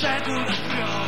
szedł w pion.